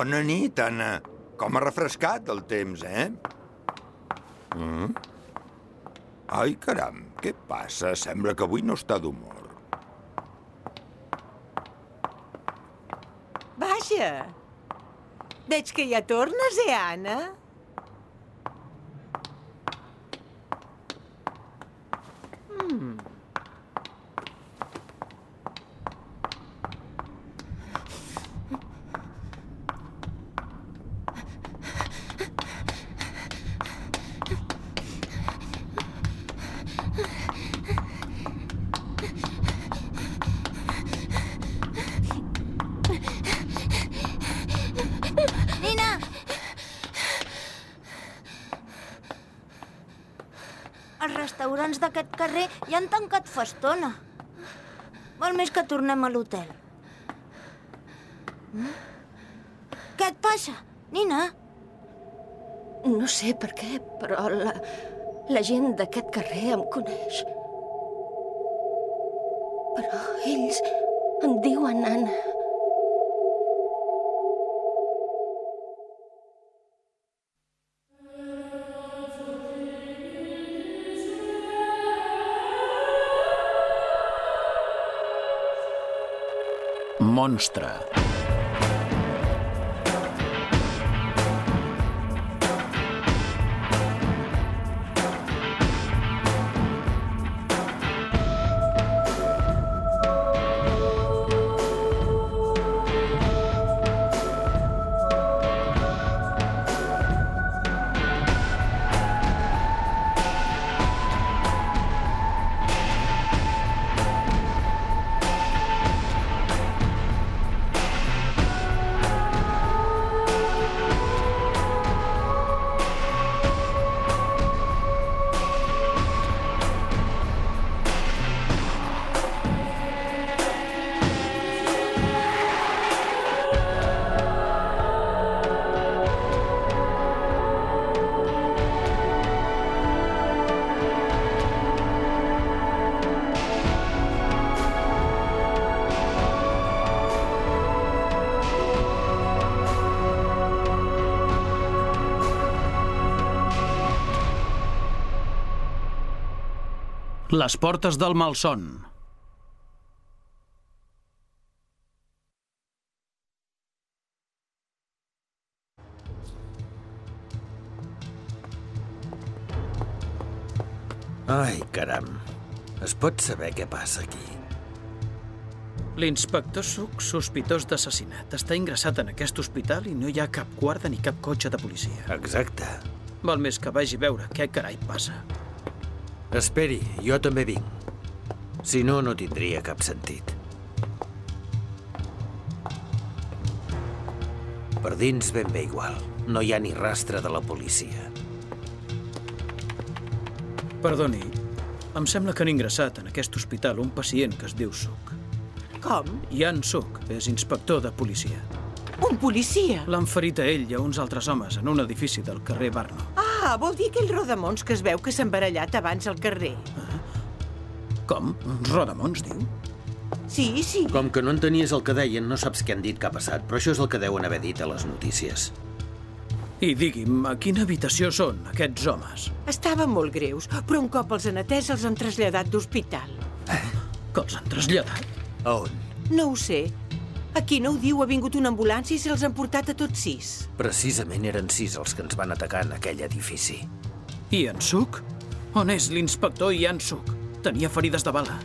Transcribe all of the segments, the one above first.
Bona nit, Anna. Com ha refrescat el temps, eh? Mm? Ai, caram, què passa? Sembla que avui no està d'humor. Vaja! Veig que ja tornes, eh, Anna? Nina! Els restaurants d'aquest carrer ja han tancat fa estona. Val més que tornem a l'hotel. Mm? Què et passa, Nina? No sé per què, però la, la gent d'aquest carrer em coneix. Però ells em diuen Anna. Monstre. Les portes del malson. Ai, caram. Es pot saber què passa aquí? L'inspector Suc, sospitós d'assassinat, està ingressat en aquest hospital i no hi ha cap guarda ni cap cotxe de policia. Exacte. Val més que vagi a veure què carai passa. Esperi, jo també vinc. Si no, no tindria cap sentit. Per dins ben bé igual. No hi ha ni rastre de la policia. Perdoni, em sembla que han ingressat en aquest hospital un pacient que es diu Suc. Com? Ian Suc és inspector de policia. Un policia? L'han ferit a ell i a uns altres homes en un edifici del carrer Barno. Ah, vol dir aquell rodamons que es veu que s'ha embarallat abans al carrer. Com? Rodamons, diu? Sí, sí. Com que no entenies el que deien, no saps què han dit que ha passat, però això és el que deuen haver dit a les notícies. I digui'm, a quina habitació són aquests homes? Estaven molt greus, però un cop els han atès els han traslladat d'hospital. Que els han traslladat? A on? No ho sé. Aquí no ho diu, ha vingut una ambulància i se'ls han portat a tots sis. Precisament eren sis els que ens van atacar en aquell edifici. Ian Suc? On és l'inspector Ian Suc? Tenia ferides de bala.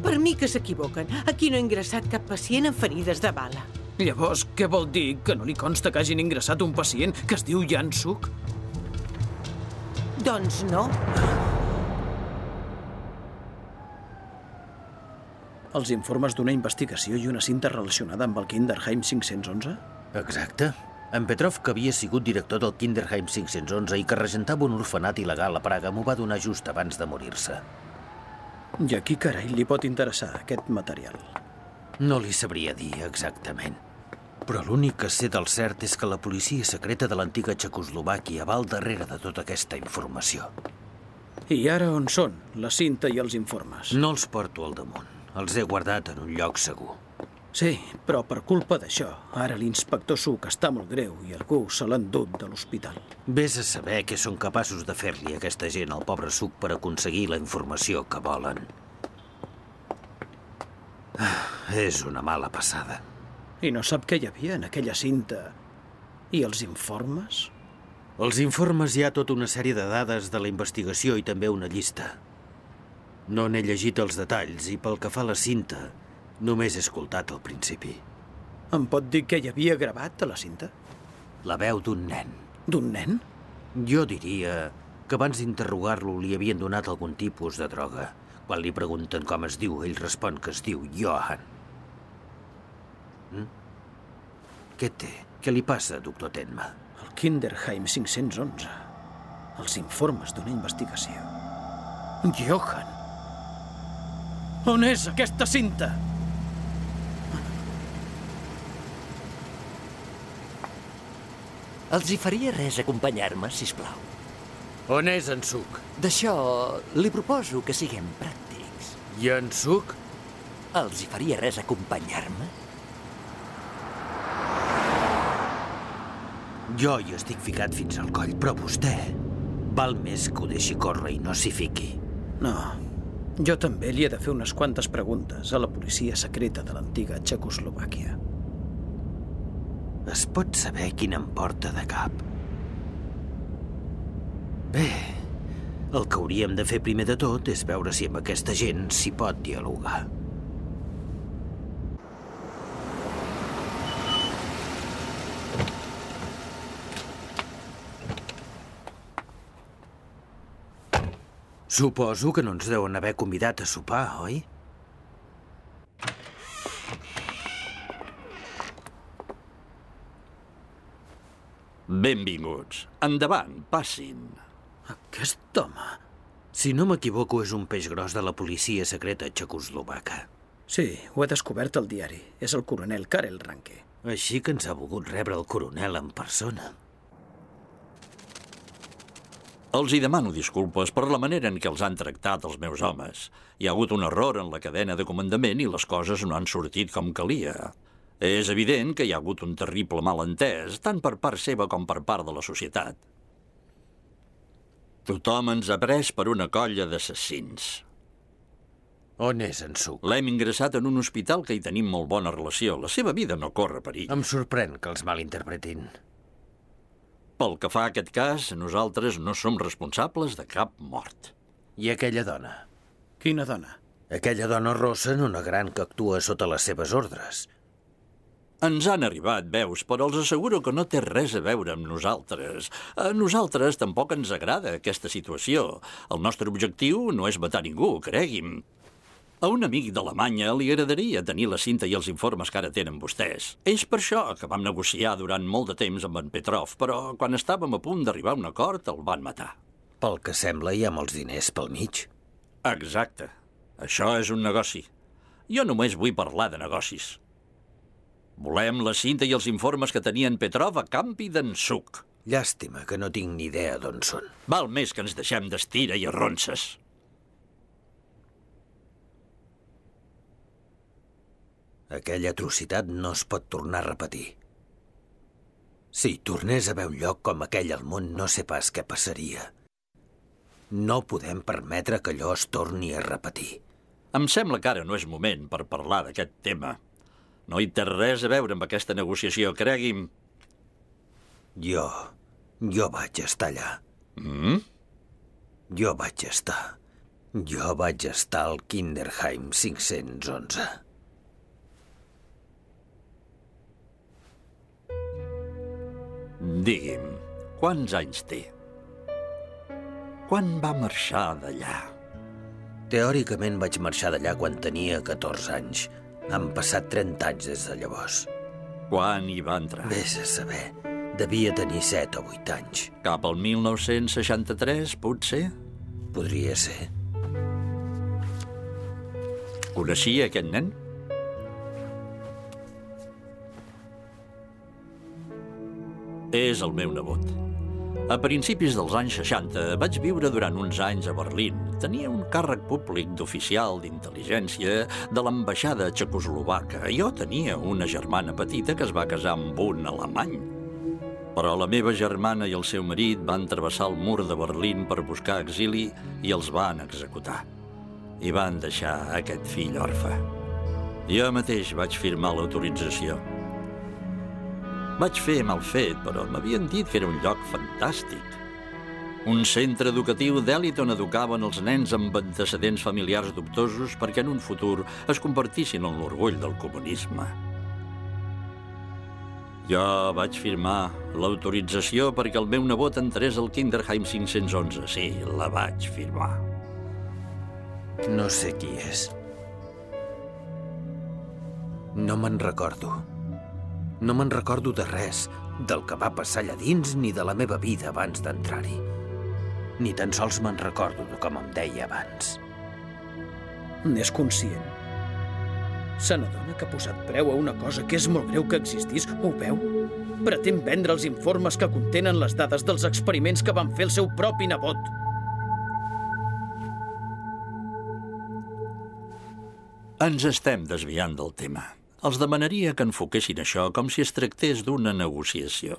Per mi que s'equivoquen. Aquí no ha ingressat cap pacient amb ferides de bala. Llavors, què vol dir? Que no li consta que hagin ingressat un pacient que es diu Ian Suc? Doncs no. Els informes d'una investigació i una cinta relacionada amb el Kinderheim 511? Exacte. En Petrov, que havia sigut director del Kinderheim 511 i que regentava un orfenat il·legal a Praga, m'ho va donar just abans de morir-se. I a qui carai li pot interessar aquest material? No li sabria dir exactament. Però l'únic que sé del cert és que la policia secreta de l'antiga Txecoslovàquia va al darrere de tota aquesta informació. I ara on són, la cinta i els informes? No els porto al damunt. Els he guardat en un lloc segur. Sí, però per culpa d'això, ara l'inspector Suc està molt greu i algú se l'ha endut de l'hospital. Ves a saber què són capaços de fer-li aquesta gent al pobre suc per aconseguir la informació que volen. Ah, és una mala passada. I no sap què hi havia en aquella cinta. I els informes? Als informes hi ha tota una sèrie de dades de la investigació i també una llista. No n'he llegit els detalls i pel que fa a la cinta, només he escoltat al principi. Em pot dir què hi havia gravat a la cinta? La veu d'un nen. D'un nen? Jo diria que abans d'interrogar-lo li havien donat algun tipus de droga. Quan li pregunten com es diu, ell respon que es diu Johan. Mm? Què té? Què li passa, doctor Tenma? El Kinderheim 511. Els informes d'una investigació. Johan! On és aquesta cinta? Els hi faria res acompanyar-me, si plau. On és en Suc? D'això li proposo que siguem pràctics. I en Suc? Els hi faria res acompanyar-me? Jo hi estic ficat fins al coll, però vostè val més que ho deixi córrer i no s'hi fiqui. No, jo també li he de fer unes quantes preguntes a la policia secreta de l'antiga Txecoslovàquia. Es pot saber quin em porta de cap. Bé, el que hauríem de fer primer de tot és veure si amb aquesta gent s'hi pot dialogar. Suposo que no ens deuen haver convidat a sopar, oi? Benvinguts. Endavant, passin. Aquest home... Si no m'equivoco, és un peix gros de la policia secreta txecoslovaca. Sí, ho he descobert al diari. És el coronel Karel Ranke. Així que ens ha volgut rebre el coronel en persona. Els hi demano disculpes per la manera en què els han tractat els meus homes. Hi ha hagut un error en la cadena de comandament i les coses no han sortit com calia. És evident que hi ha hagut un terrible malentès, tant per part seva com per part de la societat. Tothom ens ha pres per una colla d'assassins. On és en Suc? L'hem ingressat en un hospital que hi tenim molt bona relació. La seva vida no corre perill. Em sorprèn que els malinterpretin. Pel que fa a aquest cas, nosaltres no som responsables de cap mort. I aquella dona? Quina dona? Aquella dona rossa, una gran que actua sota les seves ordres. Ens han arribat veus, però els asseguro que no té res a veure amb nosaltres. A nosaltres tampoc ens agrada aquesta situació. El nostre objectiu no és matar ningú, cregui'm. A un amic d'Alemanya li agradaria tenir la cinta i els informes que ara tenen vostès. És per això que vam negociar durant molt de temps amb en Petrov, però quan estàvem a punt d'arribar a un acord el van matar. Pel que sembla, hi ha molts diners pel mig. Exacte. Això és un negoci. Jo només vull parlar de negocis. Volem la cinta i els informes que tenien Petrov a Campi d'en Suc. Llàstima que no tinc ni idea d'on són. Val més que ens deixem d'estira i arronses. Aquella atrocitat no es pot tornar a repetir. Si tornés a haver un lloc com aquell al món, no sé pas què passaria. No podem permetre que allò es torni a repetir. Em sembla que ara no és moment per parlar d'aquest tema. No hi té res a veure amb aquesta negociació, cregui'm. Jo... jo vaig estar allà. Mm? Jo vaig estar. Jo vaig estar al Kinderheim 511. Digui'm, quants anys té? Quan va marxar d'allà? Teòricament vaig marxar d'allà quan tenia 14 anys. Han passat 30 anys des de llavors. Quan hi va entrar? Vés a saber. Devia tenir 7 o 8 anys. Cap al 1963, potser? Podria ser. Coneixia aquest nen? És el meu nebot. A principis dels anys 60 vaig viure durant uns anys a Berlín, tenia un càrrec públic d'oficial d'intel·ligència de l'ambaixada txecoslovaca. Jo tenia una germana petita que es va casar amb un alemany. Però la meva germana i el seu marit van travessar el mur de Berlín per buscar exili i els van executar. I van deixar aquest fill orfe. Jo mateix vaig firmar l'autorització. Vaig fer mal fet, però m'havien dit que era un lloc fantàstic. Un centre educatiu d'èlit on educaven els nens amb antecedents familiars dubtosos perquè en un futur es convertissin en l'orgull del comunisme. Jo vaig firmar l'autorització perquè el meu nebot entrés al Kinderheim 511. Sí, la vaig firmar. No sé qui és. No me'n recordo. No me'n recordo de res, del que va passar allà dins ni de la meva vida abans d'entrar-hi. Ni tan sols me'n recordo de com em deia abans. N'és conscient. Se n'adona que ha posat preu a una cosa que és molt greu que existís? Ho veu? Pretén vendre els informes que contenen les dades dels experiments que van fer el seu propi nebot. Ens estem desviant del tema. Els demanaria que enfoquessin això com si es tractés d'una negociació.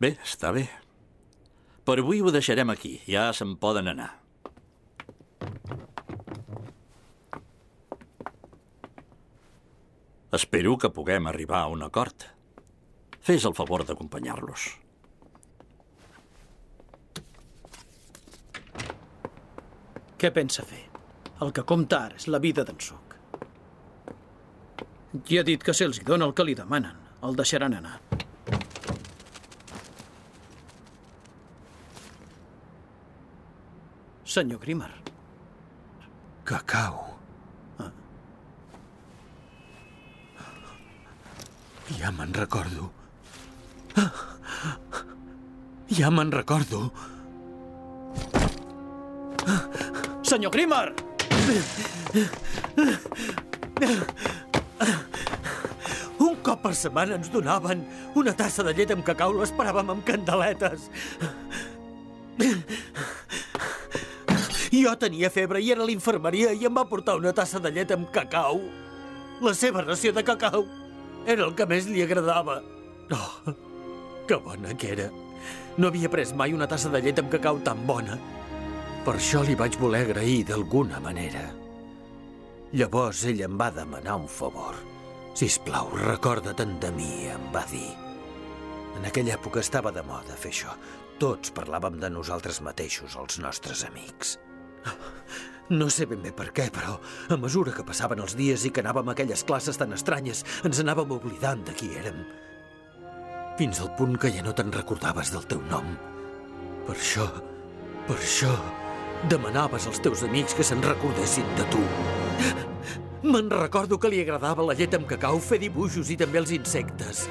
Bé, està bé. Per avui ho deixarem aquí. Ja se'n poden anar. Espero que puguem arribar a un acord. Fes el favor d'acompanyar-los. Què pensa fer? El que compta ara és la vida d'en Soc. Ja ha dit que si els dona el que li demanen, el deixaran anar. Senyor Grimmer, Cacau. Ja me'n recordo. Ja me'n recordo. senyor Grimmer! Un cop per setmana ens donaven una tassa de llet amb cacau, l'esperàvem amb candeletes. Jo tenia febre i era a l'infermeria i em va portar una tassa de llet amb cacau. La seva ració de cacau era el que més li agradava. Oh, que bona que era. No havia pres mai una tassa de llet amb cacau tan bona. Per això li vaig voler agrair d'alguna manera. Llavors ell em va demanar un favor. Sisplau, recorda-te'n de mi, em va dir. En aquella època estava de moda fer això. Tots parlàvem de nosaltres mateixos, els nostres amics. No sé ben bé per què, però a mesura que passaven els dies i que anàvem a aquelles classes tan estranyes, ens anàvem oblidant de qui érem. Fins al punt que ja no te'n recordaves del teu nom. Per això, per això, demanaves als teus amics que se'n recordessin de tu. Me'n recordo que li agradava la llet amb cacau, fer dibuixos i també els insectes.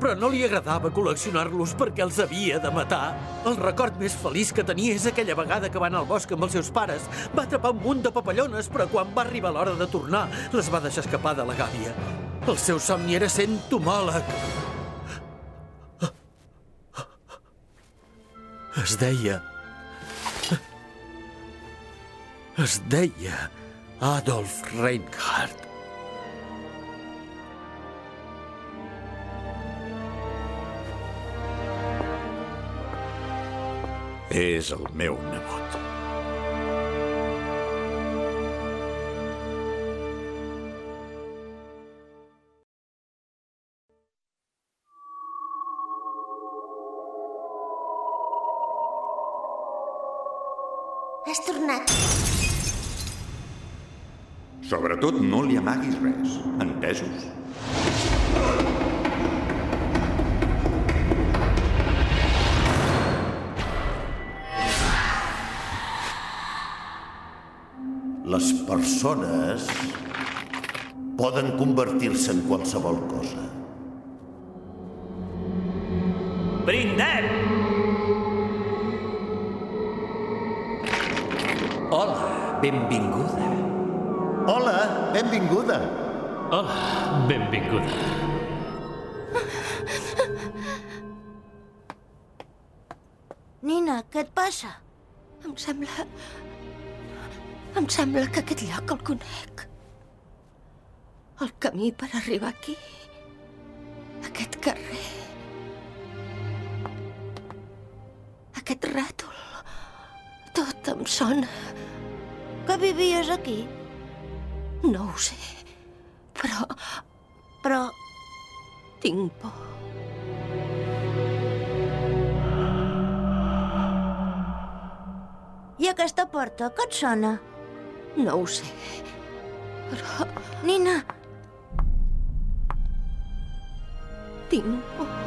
Però no li agradava col·leccionar-los perquè els havia de matar. El record més feliç que tenia és aquella vegada que va anar al bosc amb els seus pares. Va atrapar un munt de papallones, però quan va arribar l'hora de tornar, les va deixar escapar de la gàbia. El seu somni era ser entomòleg. Es deia... Es deia Adolf Reinhardt. És el meu nebot. Sobretot no li amaguis res, entesos? Les persones poden convertir-se en qualsevol cosa. Brindem! Hola, benvinguda. Benvinguda. Hola, benvinguda. Nina, Nina, què et passa? Em sembla... Em sembla que aquest lloc el conec. El camí per arribar aquí. Aquest carrer. Aquest rètol. Tot em sona. Que vivies aquí? No ho sé. Però... Però... Tinc por. I aquesta porta, què et sona? No ho sé. Però... Nina, Tinc por.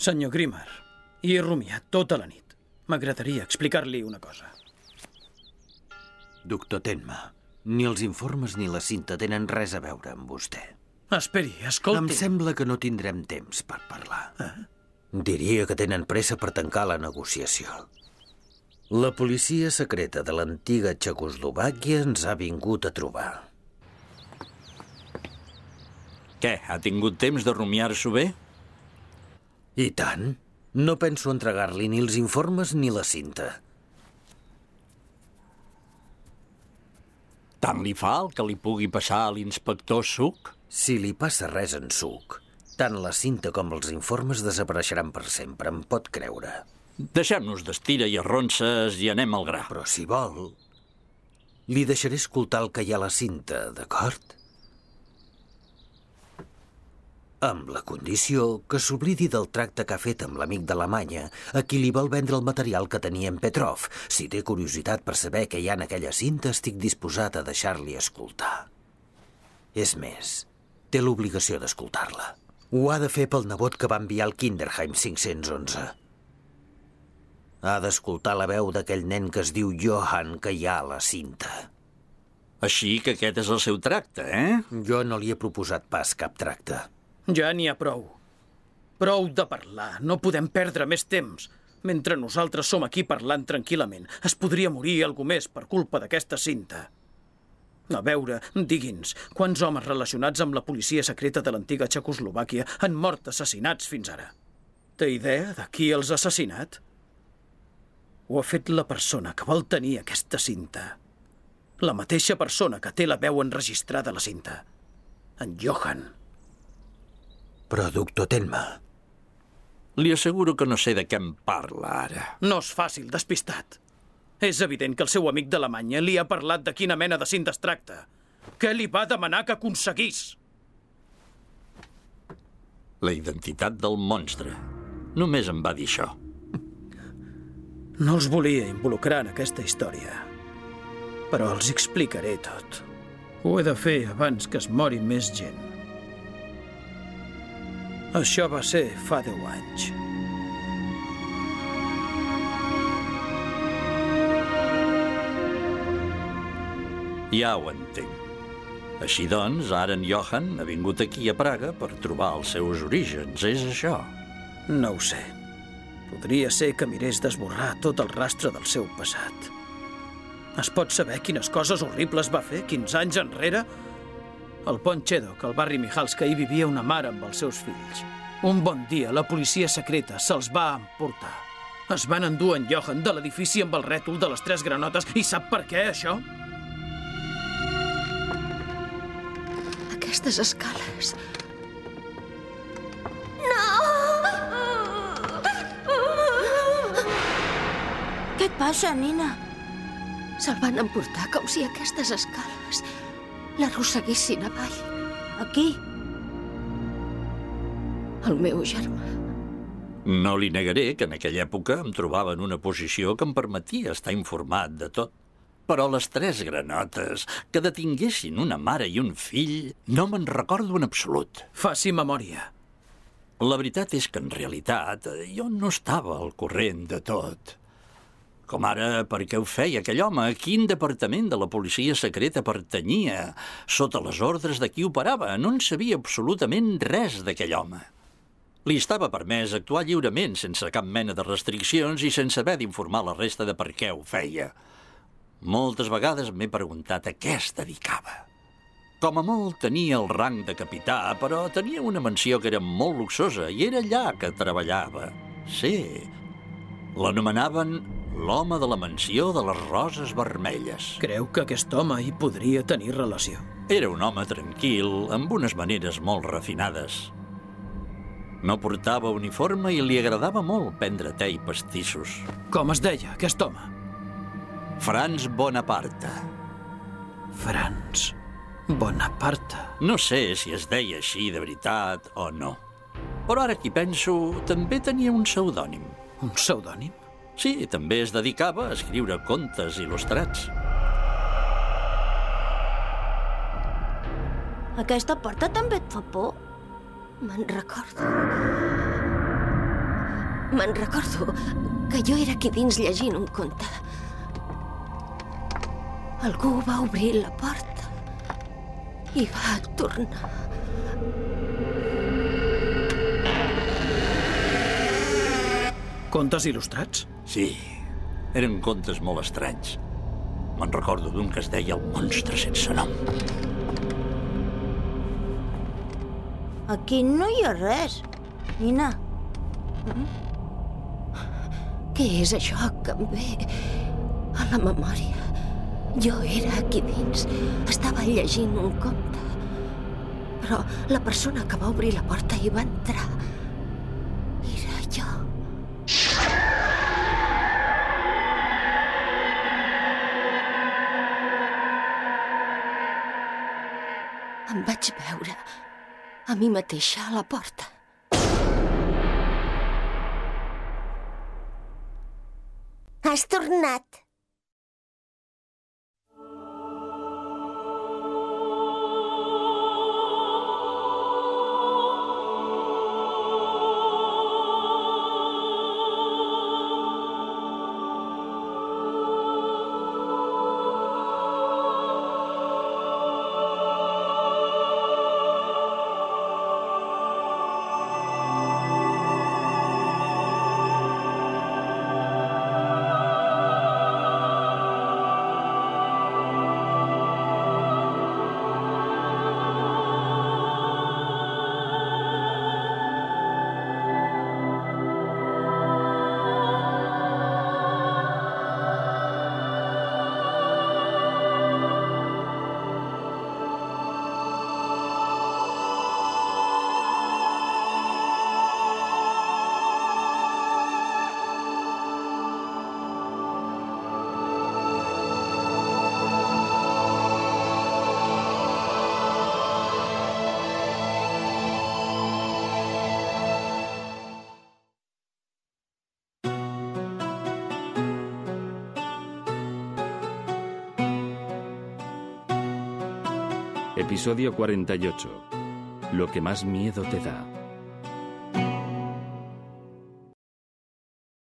Senyor Grimmer, hi he rumiat tota la nit. M'agradaria explicar-li una cosa. Doctor Tenma, ni els informes ni la cinta tenen res a veure amb vostè. Esperi, escolti. Em sembla que no tindrem temps per parlar. Eh? Diria que tenen pressa per tancar la negociació. La policia secreta de l'antiga Txecoslovàquia ens ha vingut a trobar. Què, ha tingut temps de rumiar-s'ho bé? I tant. No penso entregar-li ni els informes ni la cinta. Tant li fa el que li pugui passar a l'inspector Suc? Si li passa res en Suc, tant la cinta com els informes desapareixeran per sempre, em pot creure. Deixem-nos d'estira i arronses i anem al gra. Però si vol, li deixaré escoltar el que hi ha a la cinta, d'acord? Amb la condició que s'oblidi del tracte que ha fet amb l'amic d'Alemanya, a qui li vol vendre el material que tenia en Petrov. Si té curiositat per saber què hi ha en aquella cinta, estic disposat a deixar-li escoltar. És més, té l'obligació d'escoltar-la. Ho ha de fer pel nebot que va enviar al Kinderheim 511. Ha d'escoltar la veu d'aquell nen que es diu Johan que hi ha a la cinta. Així que aquest és el seu tracte, eh? Jo no li he proposat pas cap tracte. Ja n'hi ha prou. Prou de parlar. No podem perdre més temps. Mentre nosaltres som aquí parlant tranquil·lament, es podria morir algú més per culpa d'aquesta cinta. A veure, digui'ns, quants homes relacionats amb la policia secreta de l'antiga Txecoslovàquia han mort assassinats fins ara? Té idea de qui els ha assassinat? Ho ha fet la persona que vol tenir aquesta cinta. La mateixa persona que té la veu enregistrada a la cinta. En Johan. Però, doctor Tenma... Li asseguro que no sé de què em parla ara. No és fàcil, despistat. És evident que el seu amic d'Alemanya li ha parlat de quina mena de cinta es tracta. Què li va demanar que aconseguís? La identitat del monstre. Només em va dir això. No els volia involucrar en aquesta història, però els explicaré tot. Ho he de fer abans que es mori més gent. Això va ser fa deu anys. Ja ho entenc. Així doncs, ara en Johan ha vingut aquí a Praga per trobar els seus orígens, és això? No ho sé. Podria ser que mirés d'esborrar tot el rastre del seu passat. Es pot saber quines coses horribles va fer 15 anys enrere? Al Pont Xedok, al barri Mihalska, hi vivia una mare amb els seus fills. Un bon dia, la policia secreta se'ls va emportar. Es van endur en Johan de l'edifici amb el rètol de les tres granotes. I sap per què, això? Aquestes escales... Què et passa, Nina? Se'l van emportar com si aquestes escales l'arrosseguessin avall. Aquí? El meu germà. No li negaré que en aquella època em trobava en una posició que em permetia estar informat de tot. Però les tres granotes, que detinguessin una mare i un fill, no me'n recordo en absolut. Faci memòria. La veritat és que, en realitat, jo no estava al corrent de tot. Com ara, per què ho feia aquell home? A quin departament de la policia secreta pertanyia? Sota les ordres de qui operava? No en sabia absolutament res d'aquell home. Li estava permès actuar lliurement, sense cap mena de restriccions i sense haver d'informar la resta de per què ho feia. Moltes vegades m'he preguntat a què es dedicava. Com a molt tenia el rang de capità, però tenia una mansió que era molt luxosa i era allà que treballava. Sí, l'anomenaven l'home de la mansió de les roses vermelles. Creu que aquest home hi podria tenir relació? Era un home tranquil, amb unes maneres molt refinades. No portava uniforme i li agradava molt prendre te i pastissos. Com es deia, aquest home? Franz Bonaparte. Franz Bonaparte. No sé si es deia així de veritat o no. Però ara que penso, també tenia un pseudònim. Un pseudònim? Sí, també es dedicava a escriure contes il·lustrats. Aquesta porta també et fa por? Me'n recordo. Me'n recordo que jo era aquí dins llegint un conte. Algú va obrir la porta i va tornar. Contes il·lustrats? Sí, eren contes molt estranys. Me'n recordo d'un que es deia El monstre sense nom. Aquí no hi ha res. Nina, Què és això que em ve a la memòria? Jo era aquí dins. Estava llegint un conte. Però la persona que va obrir la porta i va entrar mi mateixa a la porta. has tornat. Episodio 48. Lo que más miedo te da.